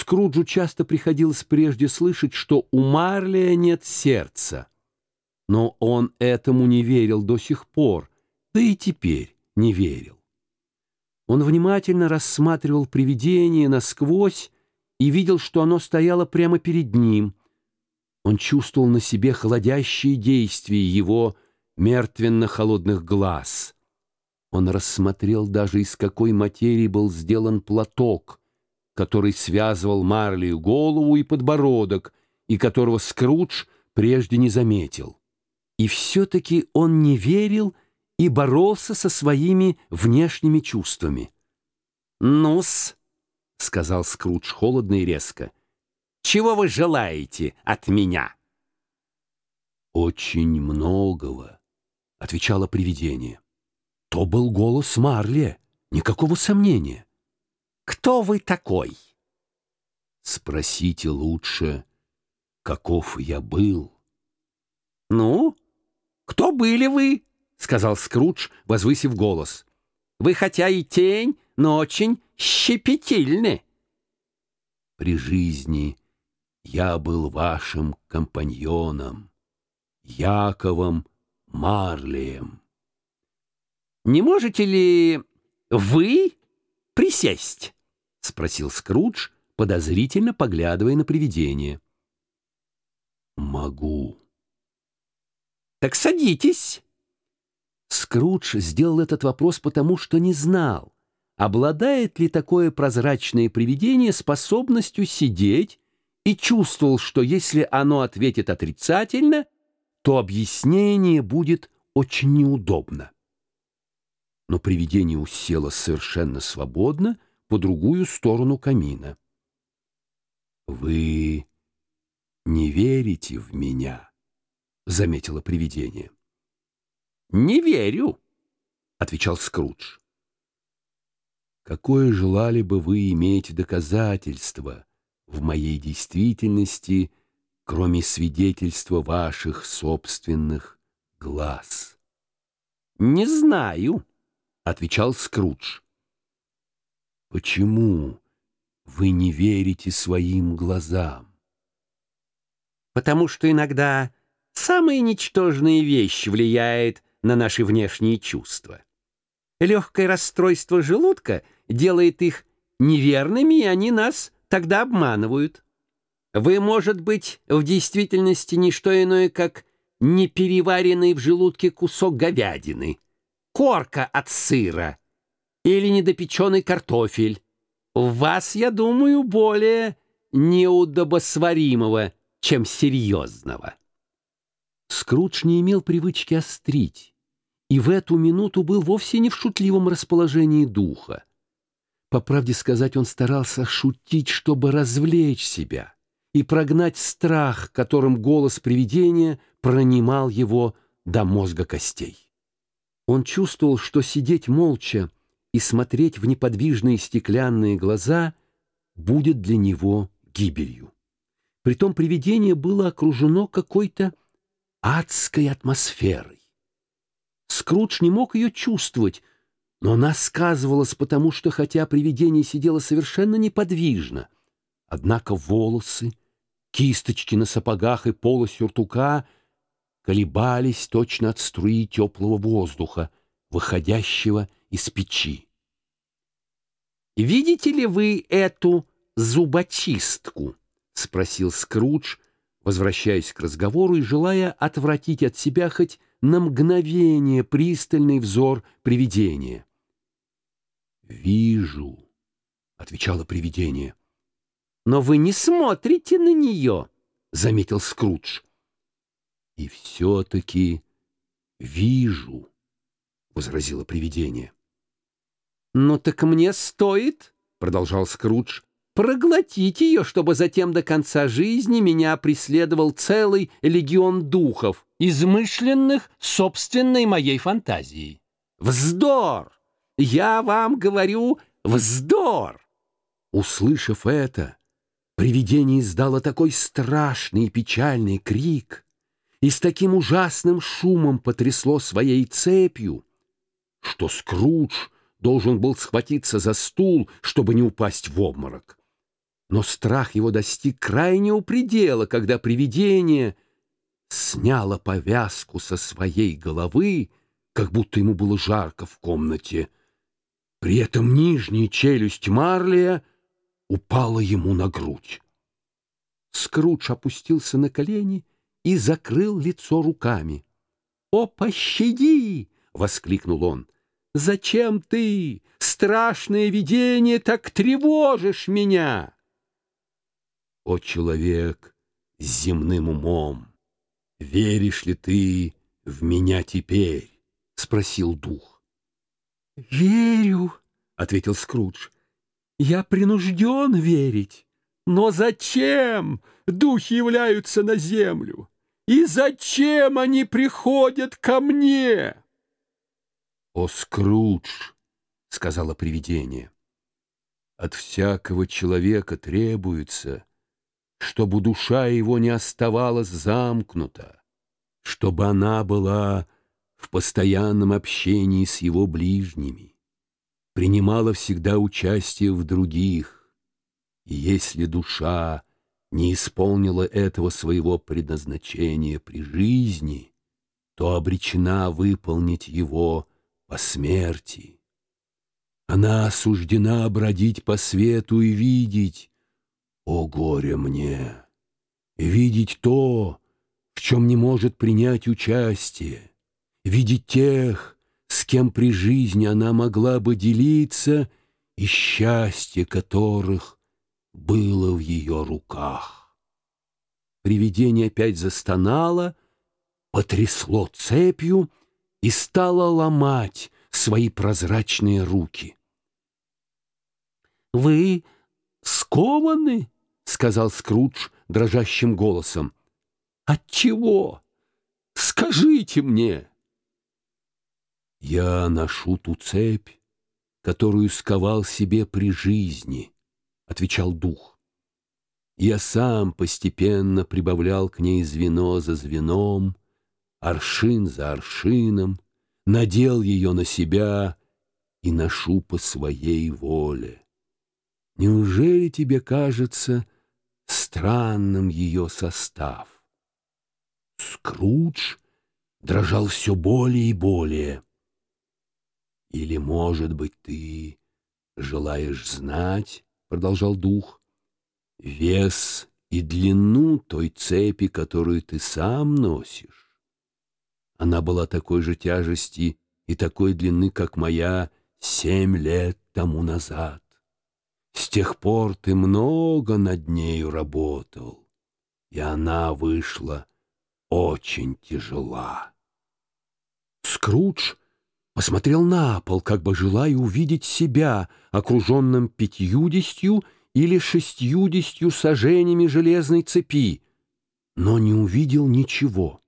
Скруджу часто приходилось прежде слышать, что у Марлия нет сердца. Но он этому не верил до сих пор, да и теперь не верил. Он внимательно рассматривал привидение насквозь и видел, что оно стояло прямо перед ним. Он чувствовал на себе холодящие действия его мертвенно-холодных глаз. Он рассмотрел даже, из какой материи был сделан платок, который связывал Марлию голову и подбородок, и которого Скрудж прежде не заметил. И все-таки он не верил и боролся со своими внешними чувствами. «Ну-с», — сказал Скрудж холодно и резко, — «чего вы желаете от меня?» «Очень многого», — отвечало привидение. То был голос Марли, никакого сомнения. «Кто вы такой?» «Спросите лучше, каков я был». «Ну, кто были вы?» — сказал Скрудж, возвысив голос. «Вы хотя и тень, но очень щепетильны». «При жизни я был вашим компаньоном, Яковом Марлием». «Не можете ли вы присесть?» — спросил Скрудж, подозрительно поглядывая на привидение. «Могу». «Так садитесь». Скрудж сделал этот вопрос потому, что не знал, обладает ли такое прозрачное привидение способностью сидеть и чувствовал, что если оно ответит отрицательно, то объяснение будет очень неудобно. Но привидение усело совершенно свободно по другую сторону камина. «Вы не верите в меня?» — заметило привидение. «Не верю», — отвечал Скрудж. «Какое желали бы вы иметь доказательство в моей действительности, кроме свидетельства ваших собственных глаз?» «Не знаю», — отвечал Скрудж. «Почему вы не верите своим глазам?» «Потому что иногда самая ничтожная вещь влияет на наши внешние чувства. Легкое расстройство желудка делает их неверными, и они нас тогда обманывают. Вы, может быть, в действительности не что иное, как непереваренный в желудке кусок говядины, корка от сыра или недопеченный картофель. В вас, я думаю, более неудобосваримого, чем серьезного. Скрудж не имел привычки острить, и в эту минуту был вовсе не в шутливом расположении духа. По правде сказать, он старался шутить, чтобы развлечь себя и прогнать страх, которым голос привидения пронимал его до мозга костей. Он чувствовал, что сидеть молча и смотреть в неподвижные стеклянные глаза будет для него гибелью. Притом привидение было окружено какой-то адской атмосферой. Скрудж не мог ее чувствовать, но она сказывалась потому, что хотя привидение сидело совершенно неподвижно, однако волосы, кисточки на сапогах и пола сюртука колебались точно от струи теплого воздуха, выходящего из печи. «Видите ли вы эту зубочистку?» — спросил Скрудж, возвращаясь к разговору и желая отвратить от себя хоть на мгновение пристальный взор привидения. «Вижу», — отвечало привидение. «Но вы не смотрите на нее», — заметил Скрудж. «И все-таки вижу», — возразило привидение. «Ну так мне стоит», — продолжал Скрудж, проглотить ее, чтобы затем до конца жизни меня преследовал целый легион духов, измышленных собственной моей фантазией. Вздор! Я вам говорю, вздор! Услышав это, привидение издало такой страшный и печальный крик и с таким ужасным шумом потрясло своей цепью, что Скрудж должен был схватиться за стул, чтобы не упасть в обморок. Но страх его достиг крайнего предела, когда привидение сняло повязку со своей головы, как будто ему было жарко в комнате. При этом нижняя челюсть Марлия упала ему на грудь. Скрудж опустился на колени и закрыл лицо руками. «О, пощади!» — воскликнул он. «Зачем ты, страшное видение, так тревожишь меня?» «О, человек с земным умом, веришь ли ты в меня теперь?» — спросил дух. «Верю», — ответил Скрудж. «Я принужден верить. Но зачем духи являются на землю? И зачем они приходят ко мне?» «О, Скрудж!» — сказала привидение. «От всякого человека требуется...» чтобы душа его не оставалась замкнута, чтобы она была в постоянном общении с его ближними, принимала всегда участие в других, и если душа не исполнила этого своего предназначения при жизни, то обречена выполнить его по смерти. Она осуждена бродить по свету и видеть, о горе мне! Видеть то, в чем не может принять участие, видеть тех, с кем при жизни она могла бы делиться, и счастье которых было в ее руках. Привидение опять застонало, потрясло цепью и стало ломать свои прозрачные руки. «Вы скованы?» — сказал Скрудж дрожащим голосом. «От чего? Скажите мне!» «Я ношу ту цепь, которую сковал себе при жизни», — отвечал дух. «Я сам постепенно прибавлял к ней звено за звеном, аршин за аршином, надел ее на себя и ношу по своей воле. Неужели тебе кажется, странным ее состав. Скрудж дрожал все более и более. «Или, может быть, ты желаешь знать, — продолжал дух, — вес и длину той цепи, которую ты сам носишь? Она была такой же тяжести и такой длины, как моя семь лет тому назад. С тех пор ты много над нею работал, и она вышла очень тяжела. Скрудж посмотрел на пол, как бы желая увидеть себя, окруженным пятьюдесятью или шестьюдесятью сажениями железной цепи, но не увидел ничего.